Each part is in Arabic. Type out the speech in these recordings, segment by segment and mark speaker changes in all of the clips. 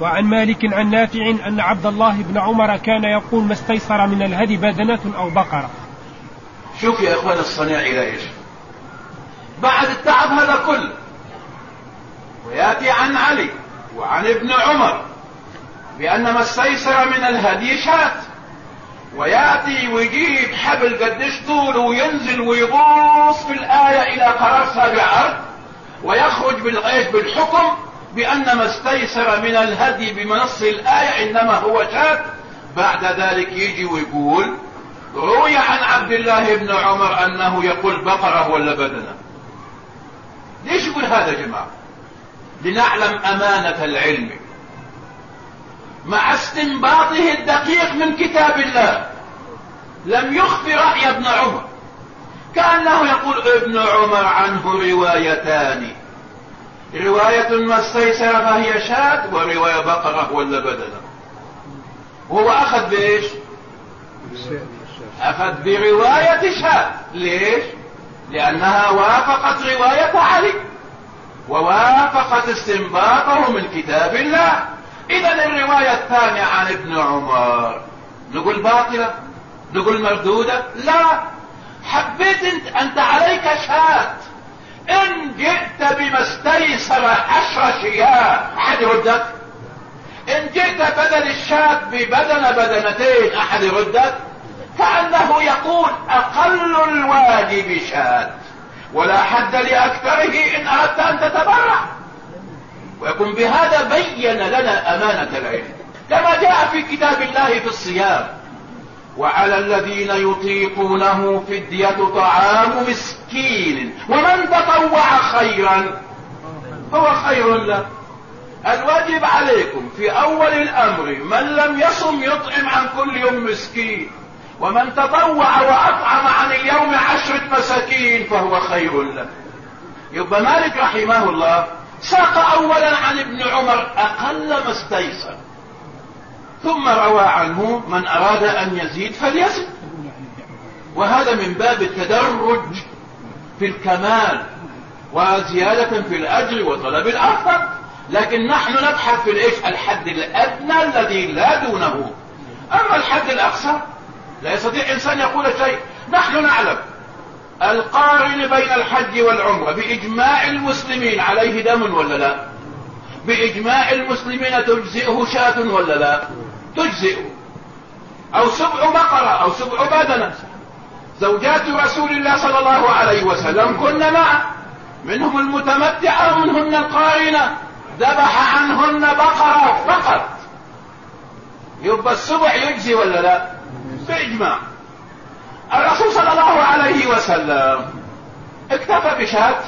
Speaker 1: وعن مالك عن نافع أن عبد الله بن عمر كان يقول ما استيسر من الهدي بدنة أو بقرة.
Speaker 2: شوف يا إخوان الصنيع إلى إيش؟ بعد التعب هذا كله ويأتي عن علي وعن ابن عمر بأن ما استيسر من الهدي شات. ويأتي ويجيب حبل قديش طوله وينزل ويغوص في الآية إلى قرار سابع أرض ويخرج بالغيش بالحكم بأن ما استيسر من الهدي بمنص الآية إنما هو شات بعد ذلك يجي ويقول روي عن عبد الله بن عمر أنه يقول بقرة ولا بدنة. ليش يقول هذا يا جماعة؟ لنعلم أمانة العلم. مع استنباطه الدقيق من كتاب الله. لم يخفي رأي ابن عمر. كأنه يقول ابن عمر عنه روايتان. رواية ما استيسر فهي شاة ورواية بقرة ولا بدنة وهو أخذ بإيش؟ أخذ برواية شاة. ليش؟ لأنها وافقت رواية علي ووافقت استنباطه من كتاب الله. إذا الرواية الثانية عن ابن عمر نقول باطلة؟ نقول مردودة؟ لا. حبيت أنت, أنت عليك شات إن جئت بما استيسر عشر شياه. أحد يردك؟ إن جئت بدل الشات ببدن بدنتين أحد يردك؟ كأنه يقول أقل الواجب شات ولا حد لأكثره إن أردت أن تتبرع. ويكون بهذا بين لنا أمانة العلم. كما جاء في كتاب الله في الصيام. وعلى الذين يطيقونه فدية طعام مسكين. ومن تطوع خيرا هو خير له. الواجب عليكم في أول الأمر من لم يصم يطعم عن كل يوم مسكين. ومن تطوع وأطعم عن اليوم عشرة مساكين فهو خير له. يبقى مالك رحمه الله ساق اولا عن ابن عمر أقل ما استيسر. ثم روى عنه من أراد أن يزيد فليزد. وهذا من باب التدرج في الكمال وزيادة في الأجر وطلب الافضل لكن نحن نبحث في الإيش؟ الحد الأدنى الذي لا دونه. أما الحد الأقصى لا يستطيع إنسان يقول شيء. نحن نعلم القارن بين الحج والعمرة بإجماع المسلمين عليه دم ولا لا؟ بإجماع المسلمين تجزئه شاة ولا لا؟ تجزئه. أو سبع بقرة أو سبع بدنة. زوجات رسول الله صلى الله عليه وسلم كن معه منهم المتمتعة ومنهن القارنة ذبح عنهن بقرة فقط. يبقى السبع يجزي ولا لا؟ بإجماع. الرسول صلى الله عليه وسلم اكتفى بشهادة.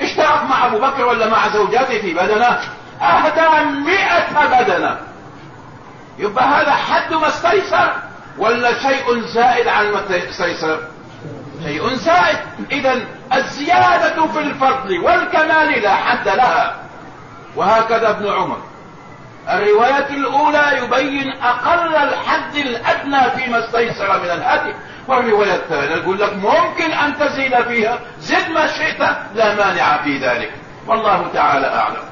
Speaker 2: اشترك مع أبو بكر ولا مع زوجاته في بدنة؟ أهدى مئة بدنة. يبقى هذا حد ما استيسر ولا شيء زائد عن ما استيسر؟ شيء زائد. اذا الزيادة في الفضل والكمال لا حد لها. وهكذا ابن عمر. الرواية الأولى يبين أقل الحد الأدنى فيما استيسر من الهدي. والرواية الثانية يقول لك ممكن أن تزيد فيها. زد ما شئت لا مانع في ذلك. والله تعالى أعلم.